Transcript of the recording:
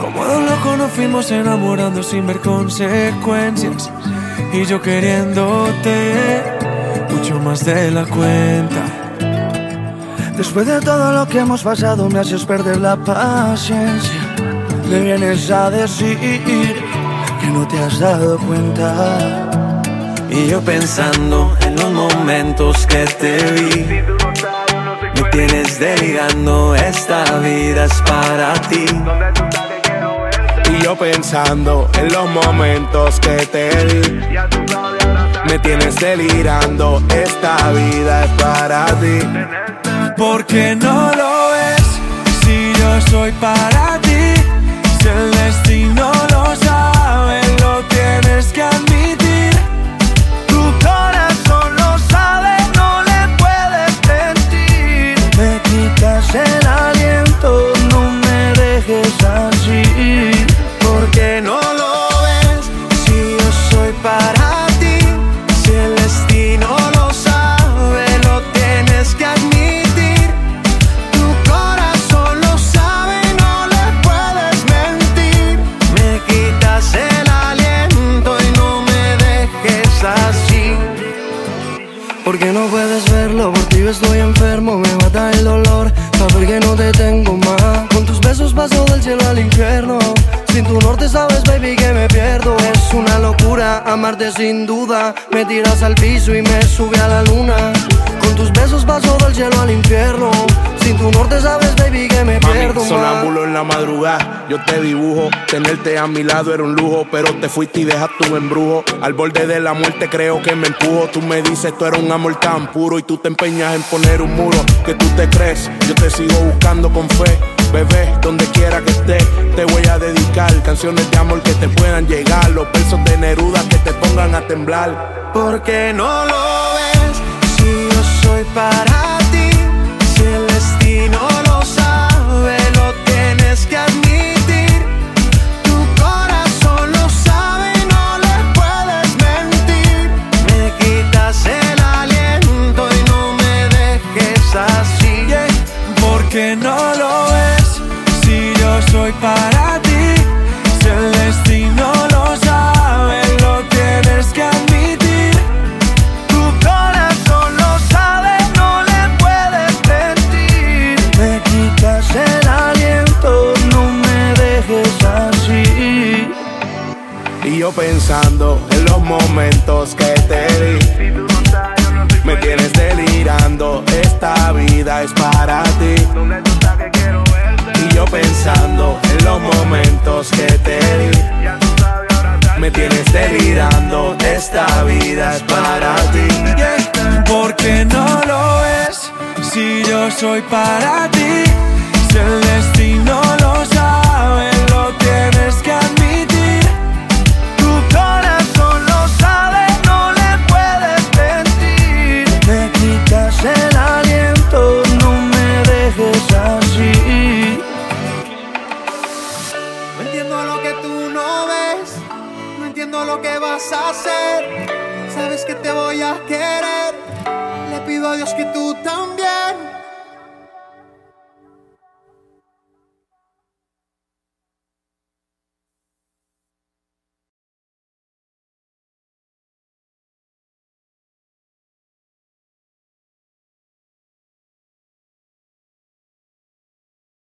Como dos locos nos fuimos enamorando sin ver consecuencias. Y yo queriéndote mucho más de la cuenta. Después de todo lo que hemos pasado me haces perder la paciencia. Me vienes a decir que no te has dado cuenta. Y yo pensando en los momentos que te vi. Me tienes delirando, esta vida es para ti. Y yo pensando en los momentos que te di. Me tienes delirando, esta vida es para ti. Porque no lo es si yo soy para Porque no puedes verlo, por ti yo estoy enfermo, me mata el dolor. Saber que no te tengo más. Con tus besos paso del cielo al infierno. Sin tu norte sabes, baby, que me pierdo. Es una locura amarte sin duda. Me tiras al piso y me sube a la luna. Con tus besos paso del cielo al infierno. Sin tu norte sabes, baby, más. sonámbulo en la madrugada, yo te dibujo. Tenerte a mi lado era un lujo, pero te fuiste y dejaste un embrujo. Al borde de la muerte creo que me empujo. Tú me dices, tú eres un amor tan puro y tú te empeñas en poner un muro. Que tú te crees, yo te sigo buscando con fe. Bebé, donde quiera que estés, te voy a dedicar canciones de amor que te puedan llegar. Los versos de Neruda que te pongan a temblar. Porque no lo ves si yo soy para soy para ti. Si el destino lo sabe, lo tienes que admitir. Tu corazón lo sabe, no le puedes mentir. Me quitas el aliento, no me dejes así. Y yo pensando en los momentos que te di. Me tienes delirando, esta vida es para que te di. Me tienes delirando, esta vida es para ti. Porque no lo es si yo soy para ti. Si el hacer. Sabes que te voy a querer, le pido a Dios que tú también.